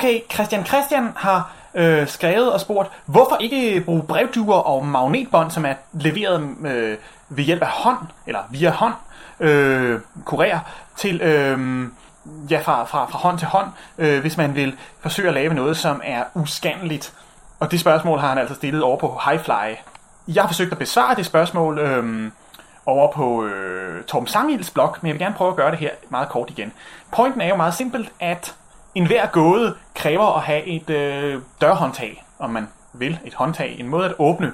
Okay, Christian Christian har øh, skrevet og spurgt, hvorfor ikke bruge brevduer og magnetbånd, som er leveret øh, ved hjælp af hånd, eller via hånd, øh, kurér, til, øh, ja, fra, fra, fra hånd til hånd, øh, hvis man vil forsøge at lave noget, som er uskandeligt. Og det spørgsmål har han altså stillet over på Highfly. Jeg har forsøgt at besvare det spørgsmål øh, over på øh, Torben Sangils blog, men jeg vil gerne prøve at gøre det her meget kort igen. Pointen er jo meget simpelt, at enhver gåde kræver at have et øh, dørhåndtag, om man vil, et håndtag, en måde at åbne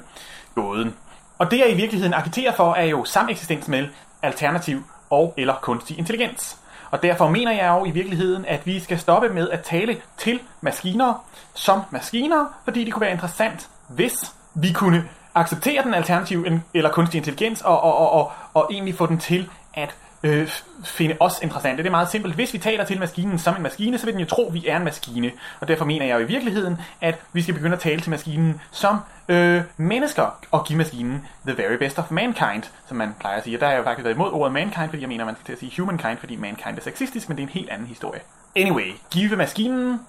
gåden. Og det jeg i virkeligheden agiterer for, er jo sameksistens med alternativ og eller kunstig intelligens. Og derfor mener jeg jo i virkeligheden, at vi skal stoppe med at tale til maskiner som maskiner, fordi det kunne være interessant, hvis vi kunne acceptere den alternative eller kunstig intelligens og, og, og, og, og egentlig få den til at øh, finde os interessante. Det er meget simpelt. Hvis vi taler til maskinen som en maskine, så vil den jo tro, at vi er en maskine. Og derfor mener jeg jo i virkeligheden, at vi skal begynde at tale til maskinen som øh, mennesker og give maskinen the very best of mankind, som man plejer at sige. Og der har jeg jo faktisk været imod ordet mankind, fordi jeg mener, man skal til at sige humankind, fordi mankind er sexistisk, men det er en helt anden historie. Anyway, give maskinen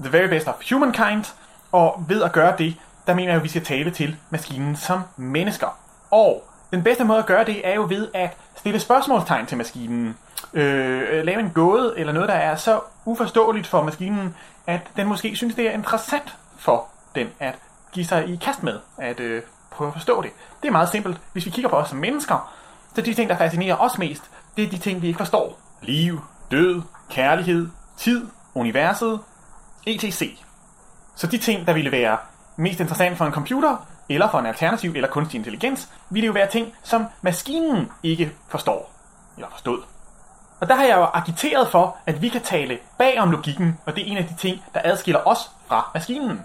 the very best of humankind, og ved at gøre det, der mener jeg, at vi skal tale til maskinen som mennesker. Og den bedste måde at gøre det er jo ved at stille spørgsmålstegn til maskinen. Øh, lave en gåde eller noget, der er så uforståeligt for maskinen, at den måske synes, det er interessant for den at give sig i kast med, at øh, prøve at forstå det. Det er meget simpelt. Hvis vi kigger på os som mennesker, så de ting, der fascinerer os mest, det er de ting, vi ikke forstår. Liv, død, kærlighed, tid, universet, etc. Så de ting, der ville være mest interessant for en computer, eller for en alternativ eller kunstig intelligens, vil det jo være ting, som maskinen ikke forstår eller forstod. Og der har jeg jo agiteret for, at vi kan tale bag om logikken, og det er en af de ting, der adskiller os fra maskinen.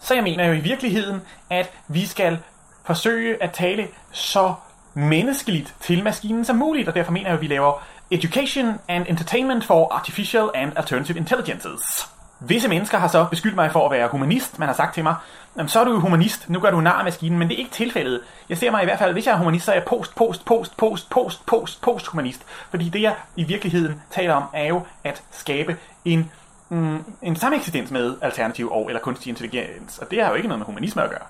Så jeg mener jo i virkeligheden, at vi skal forsøge at tale så menneskeligt til maskinen som muligt, og derfor mener jeg, at vi laver Education and Entertainment for Artificial and Alternative Intelligences. Visse mennesker har så beskyldt mig for at være humanist. Man har sagt til mig, Jamen, så er du jo humanist, nu gør du nar af maskinen, men det er ikke tilfældet. Jeg ser mig i hvert fald, hvis jeg er humanist, så er jeg post, post, post, post, post, post, post humanist. Fordi det jeg i virkeligheden taler om, er jo at skabe en, mm, en sameksistens med alternativ og eller kunstig intelligens. Og det har jo ikke noget med humanisme at gøre.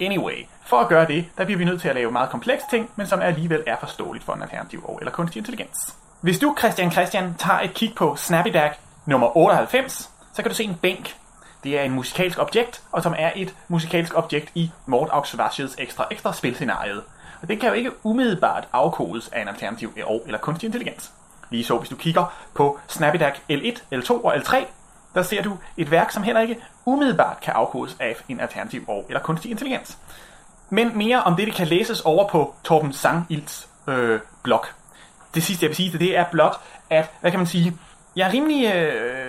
Anyway, for at gøre det, der bliver vi nødt til at lave meget komplekse ting, men som alligevel er forståeligt for en alternativ og eller kunstig intelligens. Hvis du, Christian Christian, tager et kig på SnappyDAC nummer 98, så kan du se en bænk. Det er en musikalsk objekt, og som er et musikalsk objekt i Mort Auxvashes ekstra ekstra spilscenariet. Og det kan jo ikke umiddelbart afkodes af en alternativ og eller kunstig intelligens. Lige så hvis du kigger på Snappydack L1, L2 og L3, der ser du et værk, som heller ikke umiddelbart kan afkodes af en alternativ og eller kunstig intelligens. Men mere om det, det kan læses over på Torben Sangilds øh, blog. Det sidste, jeg vil sige til det, er blot, at, hvad kan man sige, jeg er rimelig øh,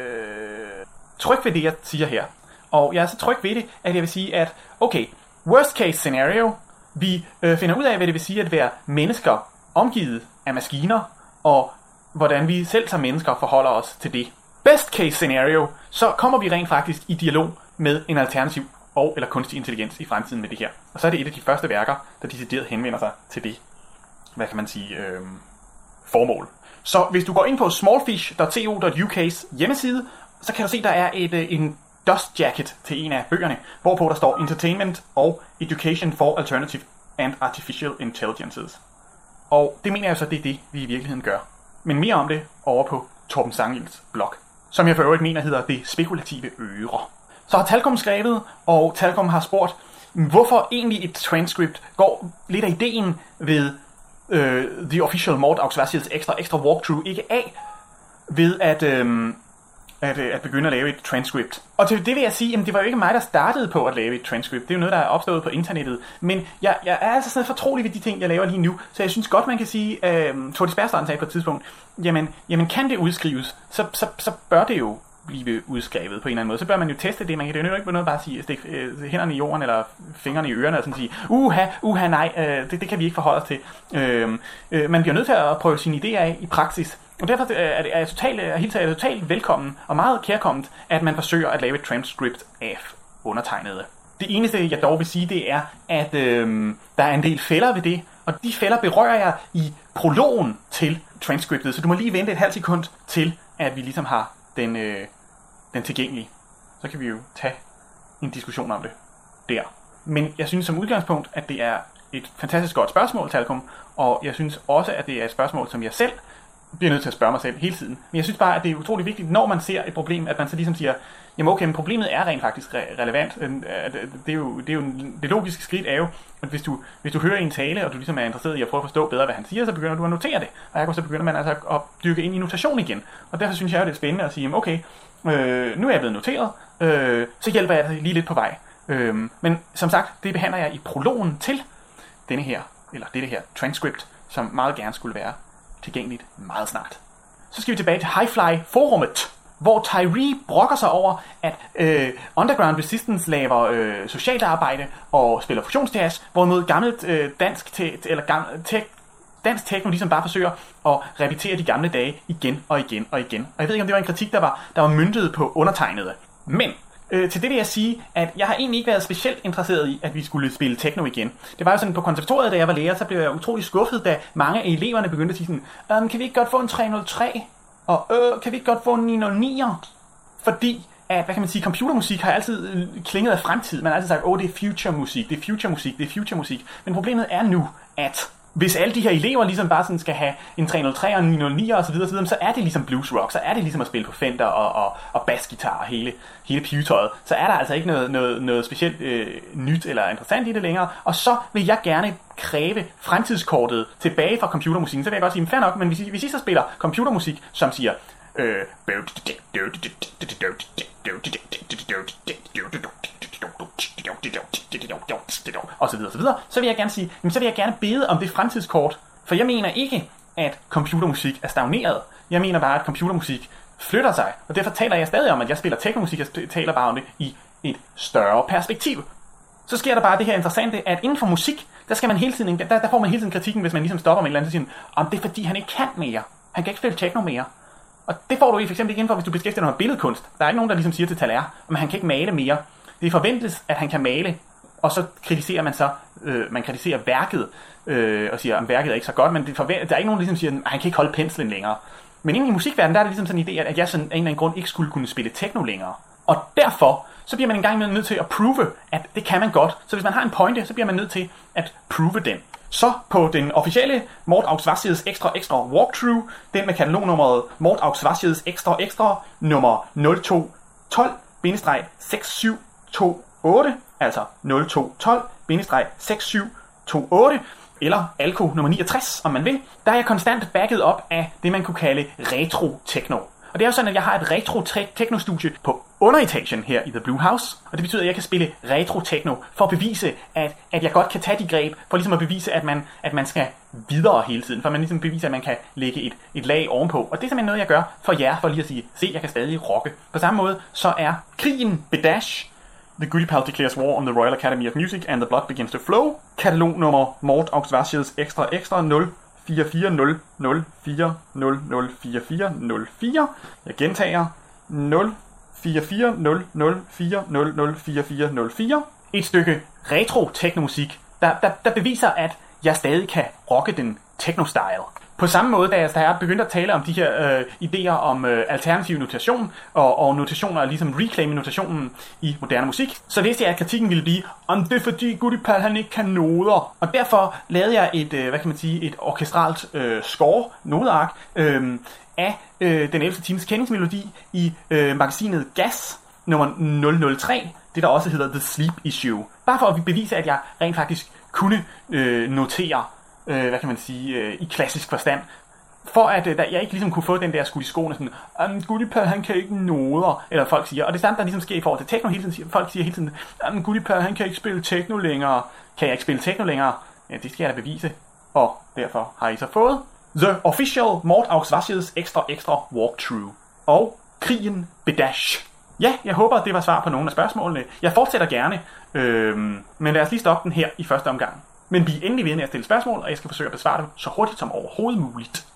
tryg ved det, jeg siger her. Og jeg er så tryg ved det, at jeg vil sige, at okay, worst case scenario, vi øh, finder ud af, hvad det vil sige at være mennesker omgivet af maskiner, og hvordan vi selv som mennesker forholder os til det. Best case scenario, så kommer vi rent faktisk i dialog med en alternativ og eller kunstig intelligens i fremtiden med det her. Og så er det et af de første værker, der decideret henvender sig til det, hvad kan man sige, øh, formål. Så hvis du går ind på smallfish.to.uk's hjemmeside, så kan du se, der er et, øh, en dust jacket til en af bøgerne, hvorpå der står Entertainment og Education for Alternative and Artificial Intelligences. Og det mener jeg så, det er det, vi i virkeligheden gør. Men mere om det over på Torben Sangels blog, som jeg for øvrigt mener hedder Det Spekulative Øre. Så har Talcom skrevet, og Talcom har spurgt, hvorfor egentlig et transcript går lidt af ideen ved øh, The Official Mort Auxvasiels ekstra, ekstra walkthrough ikke af ved at, øh, at, øh, at begynde at lave et transcript. Og til det vil jeg sige, at det var jo ikke mig, der startede på at lave et transcript. Det er jo noget, der er opstået på internettet. Men jeg, jeg er altså sådan fortrolig ved de ting, jeg laver lige nu. Så jeg synes godt, man kan sige, øh, Tordi Spærstrand sagde på et tidspunkt, jamen, jamen kan det udskrives, så, så, så bør det jo blive udskrevet på en eller anden måde, så bør man jo teste det. Man kan det jo ikke noget bare sige, stik øh, hænderne i jorden eller fingrene i ørerne og sådan sige, uha, uha, nej, øh, det, det kan vi ikke forholde os til. Øh, øh, man bliver nødt til at prøve sine idéer af i praksis. Og derfor øh, er, det, er jeg totalt, er helt er totalt velkommen og meget kærkommet, at man forsøger at lave et transcript af undertegnede. Det eneste, jeg dog vil sige, det er, at øh, der er en del fælder ved det, og de fælder berører jeg i prologen til transcriptet, så du må lige vente et halvt sekund til, at vi ligesom har den, øh, den tilgængelig. så kan vi jo tage en diskussion om det der. Men jeg synes som udgangspunkt, at det er et fantastisk godt spørgsmål, Talcum, og jeg synes også, at det er et spørgsmål, som jeg selv bliver nødt til at spørge mig selv hele tiden. Men jeg synes bare, at det er utrolig vigtigt, når man ser et problem, at man så ligesom siger, jamen okay, men problemet er rent faktisk re- relevant. Øh, det er, jo, det er jo det logiske skridt er jo, at hvis du, hvis du hører en tale, og du ligesom er interesseret i at prøve at forstå bedre, hvad han siger, så begynder du at notere det. Og jeg så begynder man altså at dykke ind i notation igen. Og derfor synes jeg jo, det er spændende at sige, jamen okay, øh, nu er jeg blevet noteret, øh, så hjælper jeg dig lige lidt på vej. Øh, men som sagt, det behandler jeg i prologen til denne her, eller dette her transcript, som meget gerne skulle være tilgængeligt meget snart. Så skal vi tilbage til Highfly-forummet, hvor Tyree brokker sig over, at øh, Underground Resistance laver øh, socialt arbejde og spiller fusionsjazz, hvorimod gammelt øh, dansk, te, eller gammel, te, dansk techno ligesom bare forsøger at repetere de gamle dage igen og igen og igen. Og jeg ved ikke, om det var en kritik, der var, der var myndtet på undertegnede. Men Øh, til det vil jeg sige, at jeg har egentlig ikke været specielt interesseret i, at vi skulle spille techno igen. Det var jo sådan, på konservatoriet, da jeg var lærer, så blev jeg utrolig skuffet, da mange af eleverne begyndte at sige sådan, øhm, kan vi ikke godt få en 303? Og øh, kan vi ikke godt få en 909'er? Fordi at, hvad kan man sige, computermusik har altid øh, klinget af fremtid. Man har altid sagt, åh, oh, det er future musik, det er future musik, det er future musik. Men problemet er nu, at hvis alle de her elever ligesom bare sådan skal have en 303 og en 909 og så videre, så, videre, så er det ligesom blues rock, så er det ligesom at spille på Fender og, og, og bassgitar og hele, hele pivetøjet. Så er der altså ikke noget, noget, noget specielt øh, nyt eller interessant i det længere. Og så vil jeg gerne kræve fremtidskortet tilbage fra computermusikken. Så vil jeg godt sige, fair nok, men hvis I, hvis I så spiller computermusik, som siger... Øh, og så videre, så videre, så vil jeg gerne sige, jamen, så vil jeg gerne bede om det fremtidskort, for jeg mener ikke, at computermusik er stagneret. Jeg mener bare, at computermusik flytter sig, og derfor taler jeg stadig om, at jeg spiller teknomusik, jeg taler bare om det i et større perspektiv. Så sker der bare det her interessante, at inden for musik, der, skal man hele tiden, der, der får man hele tiden kritikken, hvis man ligesom stopper med et eller andet, så siger om det er fordi, han ikke kan mere. Han kan ikke spille techno mere. Og det får du i for eksempel ikke inden for, hvis du beskæftiger dig med billedkunst. Der er ikke nogen, der ligesom siger til Taler, at han kan ikke male mere. Det forventes, at han kan male, og så kritiserer man så, øh, man kritiserer værket, øh, og siger, at værket er ikke så godt, men det forvent, der er ikke nogen, der ligesom siger, at han kan ikke holde penslen længere. Men inden i musikverdenen, der er det ligesom sådan en idé, at jeg sådan af en eller anden grund ikke skulle kunne spille techno længere. Og derfor, så bliver man engang nødt til at prove, at det kan man godt. Så hvis man har en pointe, så bliver man nødt til at prove den. Så på den officielle Mort Augsvasides ekstra ekstra walkthrough, den med katalognummeret Mort Augsvasides ekstra ekstra nummer 0212-67 28, altså 0212-6728, eller Alko nummer 69, om man vil, der er jeg konstant backet op af det, man kunne kalde retro-techno. Og det er jo sådan, at jeg har et retro-techno-studie på underetagen her i The Blue House, og det betyder, at jeg kan spille retro-techno for at bevise, at, at jeg godt kan tage de greb, for ligesom at bevise, at man, at man skal videre hele tiden, for man ligesom beviser, at man kan lægge et, et lag ovenpå. Og det er simpelthen noget, jeg gør for jer, for lige at sige, se, jeg kan stadig rocke. På samme måde, så er krigen Bedash, The Goody Pal declares war on the Royal Academy of Music, and the blood begins to flow. Katalog nummer Mort Augsvasius Extra Extra 0 440044004404. Jeg gentager 0 Et stykke retro teknomusik, der, der, der beviser, at jeg stadig kan rocke den techno-style. På samme måde, da jeg, da begyndte at tale om de her øh, idéer om øh, alternativ notation, og, og notationer, ligesom reclaim notationen i moderne musik, så vidste jeg, at kritikken ville blive, om det er fordi Gudipal han ikke kan noder. Og derfor lavede jeg et, øh, hvad kan man sige, et orkestralt øh, score, nodeark, øh, af øh, den 11. times kendingsmelodi i øh, magasinet Gas nummer 003, det der også hedder The Sleep Issue. Bare for at bevise, at jeg rent faktisk kunne øh, notere øh, hvad kan man sige, øh, i klassisk forstand. For at øh, jeg ikke ligesom kunne få den der skud i skoene, sådan, um, Goodipal, han kan ikke noder, eller folk siger. Og det samme, der ligesom sker i forhold til techno hele tiden, folk siger hele tiden, um, Goodipal, han kan ikke spille techno længere. Kan jeg ikke spille techno længere? Ja, det skal jeg da bevise. Og derfor har I så fået The Official Mort Auxvasius Extra Extra Walkthrough. Og krigen Bedash. Ja, jeg håber, det var svar på nogle af spørgsmålene. Jeg fortsætter gerne, øhm, men lad os lige stoppe den her i første omgang. Men bliv endelig ved med at stille spørgsmål, og jeg skal forsøge at besvare dem så hurtigt som overhovedet muligt.